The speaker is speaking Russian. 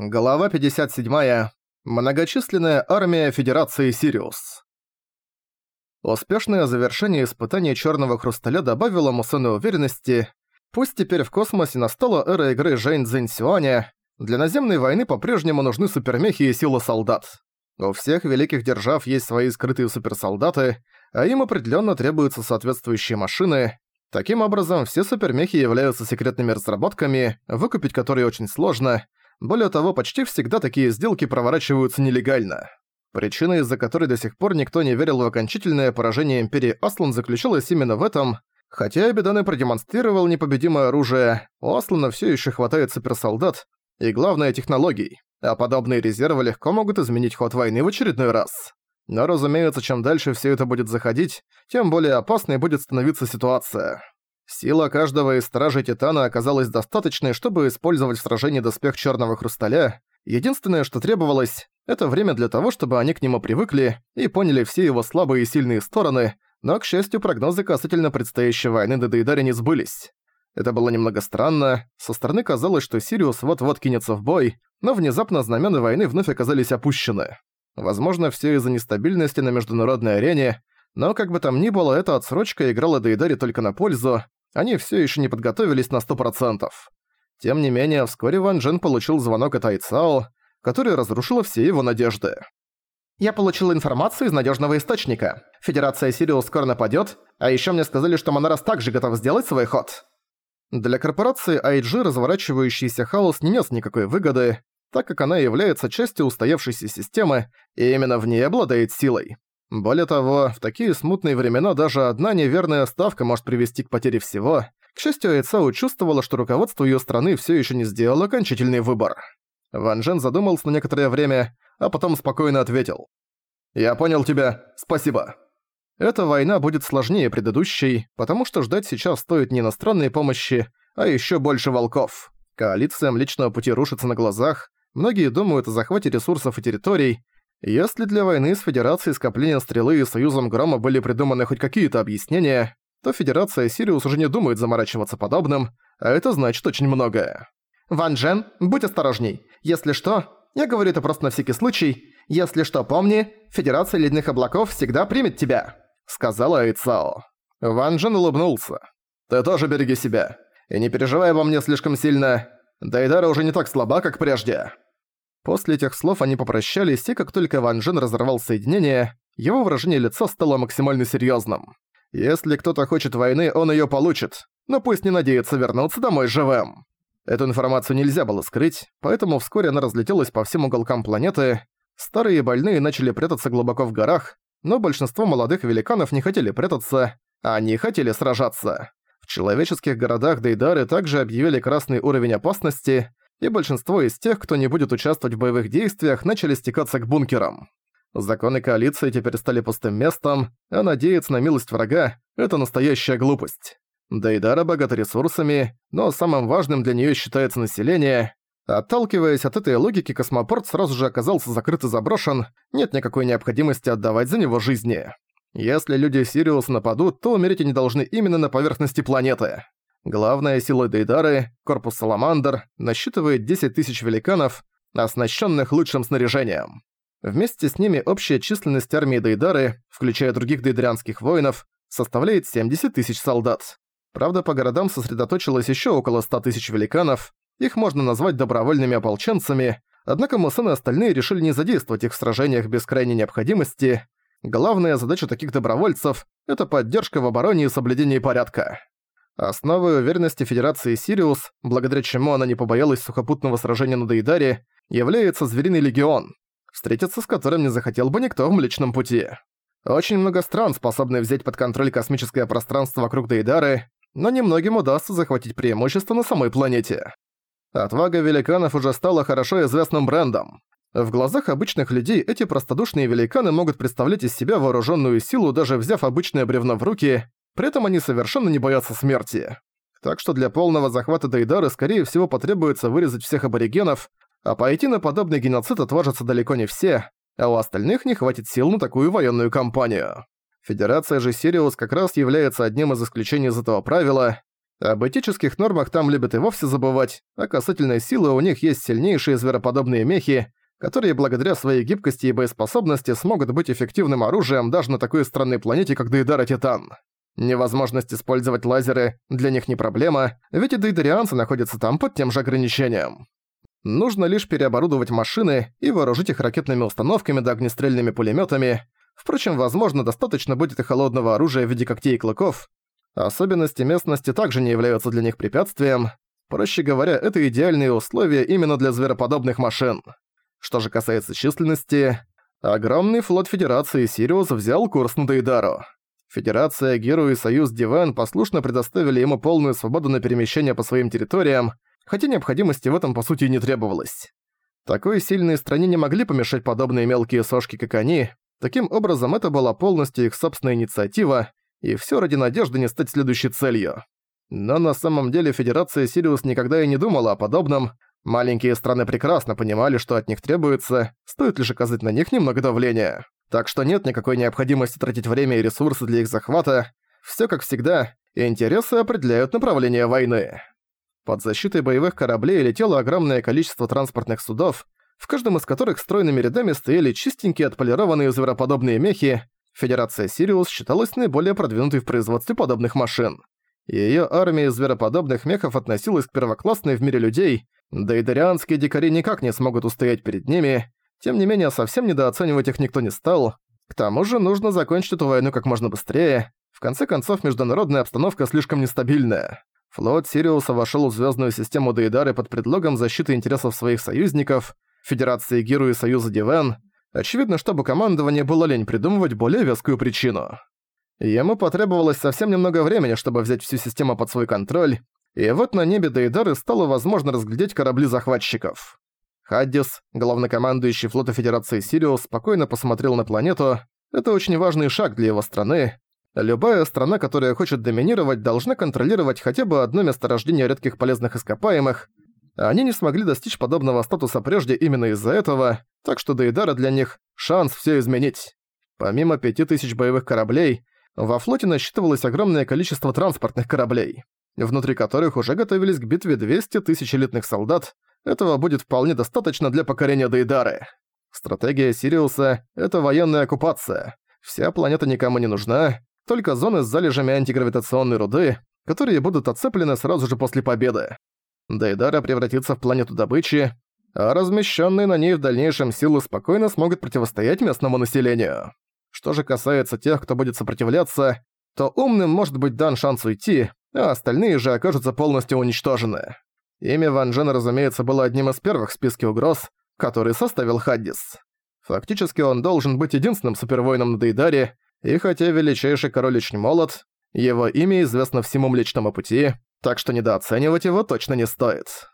Глава 57. Многочисленная армия Федерации Сириус. Успешное завершение испытаний Черного Хрусталя добавило Мусену уверенности. Пусть теперь в космосе настала эра игры Жэнь Цзинь Сюаня, для наземной войны по-прежнему нужны супермехи и силы солдат. У всех великих держав есть свои скрытые суперсолдаты, а им определенно требуются соответствующие машины. Таким образом, все супермехи являются секретными разработками, выкупить которые очень сложно – более того, почти всегда такие сделки проворачиваются нелегально. Причина, из-за которой до сих пор никто не верил в окончательное поражение Империи Аслан заключалась именно в этом. Хотя Эбидан и продемонстрировал непобедимое оружие, у Аслана всё ещё хватает суперсолдат и, главное, технологий, а подобные резервы легко могут изменить ход войны в очередной раз. Но, разумеется, чем дальше всё это будет заходить, тем более опасной будет становиться ситуация. Сила каждого из Стражей Титана оказалась достаточной, чтобы использовать в сражении доспех Черного Хрусталя. Единственное, что требовалось, это время для того, чтобы они к нему привыкли и поняли все его слабые и сильные стороны, но, к счастью, прогнозы касательно предстоящей войны до Дейдари не сбылись. Это было немного странно, со стороны казалось, что Сириус вот-вот кинется в бой, но внезапно знамена войны вновь оказались опущены. Возможно, все из-за нестабильности на международной арене, но как бы там ни было, эта отсрочка играла Дейдари только на пользу, они все еще не подготовились на 100%. Тем не менее, вскоре Ван Джен получил звонок от Айцао, который разрушил все его надежды. «Я получил информацию из надежного источника. Федерация Сириус скоро нападет, а еще мне сказали, что Монорас также готов сделать свой ход». Для корпорации IG разворачивающийся хаос не нес никакой выгоды, так как она является частью устоявшейся системы и именно в ней обладает силой. Более того, в такие смутные времена даже одна неверная ставка может привести к потере всего. К счастью, Айцао чувствовала, что руководство её страны всё ещё не сделало окончательный выбор. Ван Джен задумался на некоторое время, а потом спокойно ответил. «Я понял тебя. Спасибо». Эта война будет сложнее предыдущей, потому что ждать сейчас стоит не иностранной помощи, а ещё больше волков. Коалициям личного пути рушится на глазах, многие думают о захвате ресурсов и территорий, если для войны с Федерацией скопления Стрелы и Союзом Грома были придуманы хоть какие-то объяснения, то Федерация Сириус уже не думает заморачиваться подобным, а это значит очень многое. «Ван Джен, будь осторожней. Если что, я говорю это просто на всякий случай, если что, помни, Федерация Ледяных Облаков всегда примет тебя», — сказала Айцао. Ван Джен улыбнулся. «Ты тоже береги себя. И не переживай обо мне слишком сильно. Дайдара уже не так слаба, как прежде». После этих слов они попрощались, и как только Ван Джен разорвал соединение, его выражение лица стало максимально серьёзным. Если кто-то хочет войны, он её получит, но пусть не надеется вернуться домой живым. Эту информацию нельзя было скрыть, поэтому вскоре она разлетелась по всем уголкам планеты. Старые и больные начали прятаться глубоко в горах, но большинство молодых великанов не хотели прятаться, а они хотели сражаться. В человеческих городах Дейдары также объявили красный уровень опасности, и большинство из тех, кто не будет участвовать в боевых действиях, начали стекаться к бункерам. Законы коалиции теперь стали пустым местом, а надеяться на милость врага – это настоящая глупость. Дейдара богата ресурсами, но самым важным для нее считается население. Отталкиваясь от этой логики, космопорт сразу же оказался закрыт и заброшен, нет никакой необходимости отдавать за него жизни. Если люди Сириус нападут, то умереть они должны именно на поверхности планеты. Главная сила Дейдары, корпус Саламандр, насчитывает 10 тысяч великанов, оснащенных лучшим снаряжением. Вместе с ними общая численность армии Дейдары, включая других дейдарианских воинов, составляет 70 тысяч солдат. Правда, по городам сосредоточилось еще около 100 тысяч великанов, их можно назвать добровольными ополченцами, однако Мусэн и остальные решили не задействовать их в сражениях без крайней необходимости. Главная задача таких добровольцев – это поддержка в обороне и соблюдении порядка. Основой уверенности Федерации Сириус, благодаря чему она не побоялась сухопутного сражения на Дейдаре, является Звериный Легион, встретиться с которым не захотел бы никто в Млечном Пути. Очень много стран способны взять под контроль космическое пространство вокруг Дейдары, но немногим удастся захватить преимущество на самой планете. Отвага великанов уже стала хорошо известным брендом. В глазах обычных людей эти простодушные великаны могут представлять из себя вооруженную силу, даже взяв обычное бревно в руки, при этом они совершенно не боятся смерти. Так что для полного захвата Дейдары скорее всего потребуется вырезать всех аборигенов, а пойти на подобный геноцид отважатся далеко не все, а у остальных не хватит сил на такую военную кампанию. Федерация же Сириус как раз является одним из исключений из этого правила. Об этических нормах там любят и вовсе забывать, а касательной силы у них есть сильнейшие звероподобные мехи, которые благодаря своей гибкости и боеспособности смогут быть эффективным оружием даже на такой странной планете, как Дейдара Титан. Невозможность использовать лазеры для них не проблема, ведь и дейдарианцы находятся там под тем же ограничением. Нужно лишь переоборудовать машины и вооружить их ракетными установками да огнестрельными пулеметами. Впрочем, возможно, достаточно будет и холодного оружия в виде когтей и клыков. Особенности местности также не являются для них препятствием. Проще говоря, это идеальные условия именно для звероподобных машин. Что же касается численности, огромный флот Федерации Сириус взял курс на Дейдару. Федерация, Геру и Союз Диван послушно предоставили ему полную свободу на перемещение по своим территориям, хотя необходимости в этом по сути не требовалось. Такой сильной стране не могли помешать подобные мелкие сошки, как они. Таким образом, это была полностью их собственная инициатива, и все ради надежды не стать следующей целью. Но на самом деле Федерация Сириус никогда и не думала о подобном, Маленькие страны прекрасно понимали, что от них требуется, стоит лишь оказать на них немного давления. Так что нет никакой необходимости тратить время и ресурсы для их захвата. Всё как всегда, интересы определяют направление войны. Под защитой боевых кораблей летело огромное количество транспортных судов, в каждом из которых стройными рядами стояли чистенькие отполированные звероподобные мехи. Федерация Сириус считалась наиболее продвинутой в производстве подобных машин. Её армия звероподобных мехов относилась к первоклассной в мире людей, да и дарианские дикари никак не смогут устоять перед ними, тем не менее совсем недооценивать их никто не стал. К тому же нужно закончить эту войну как можно быстрее. В конце концов, международная обстановка слишком нестабильная. Флот Сириуса вошел в звездную систему Дейдары под предлогом защиты интересов своих союзников, Федерации Гиру и Союза Дивен. Очевидно, чтобы командование было лень придумывать более вескую причину. Ему потребовалось совсем немного времени, чтобы взять всю систему под свой контроль, и вот на небе Дейдары стало возможно разглядеть корабли захватчиков. Хаддис, главнокомандующий флота Федерации Сириус, спокойно посмотрел на планету. Это очень важный шаг для его страны. Любая страна, которая хочет доминировать, должна контролировать хотя бы одно месторождение редких полезных ископаемых. Они не смогли достичь подобного статуса прежде именно из-за этого, так что Дейдара для них – шанс все изменить. Помимо 5000 боевых кораблей, во флоте насчитывалось огромное количество транспортных кораблей внутри которых уже готовились к битве 200 тысяч элитных солдат, этого будет вполне достаточно для покорения Дейдары. Стратегия Сириуса — это военная оккупация. Вся планета никому не нужна, только зоны с залежами антигравитационной руды, которые будут отцеплены сразу же после победы. Дейдара превратится в планету добычи, а размещенные на ней в дальнейшем силы спокойно смогут противостоять местному населению. Что же касается тех, кто будет сопротивляться, то умным может быть дан шанс уйти, а остальные же окажутся полностью уничтожены. Имя Ван Джена, разумеется, было одним из первых в списке угроз, который составил Хаддис. Фактически он должен быть единственным супервоином на Дейдаре, и хотя величайший король очень молод, его имя известно всему Млечному Пути, так что недооценивать его точно не стоит.